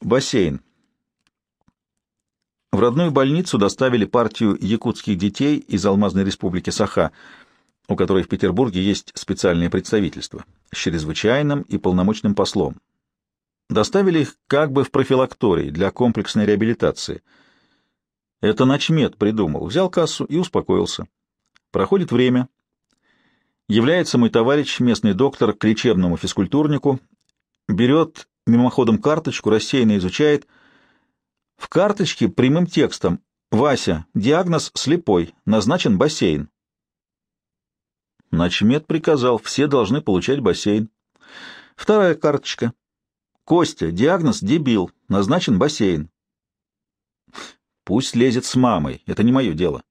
Бассейн. В родную больницу доставили партию якутских детей из Алмазной республики Саха, у которой в Петербурге есть специальное представительство, с чрезвычайным и полномочным послом. Доставили их как бы в профилакторий для комплексной реабилитации. Это начмед придумал, взял кассу и успокоился. Проходит время. Является мой товарищ, местный доктор, к лечебному физкультурнику, берет мимоходом карточку, рассеянно изучает — в карточке прямым текстом «Вася, диагноз слепой, назначен бассейн». Начмед приказал, все должны получать бассейн. Вторая карточка. Костя, диагноз дебил, назначен бассейн. Пусть лезет с мамой, это не мое дело.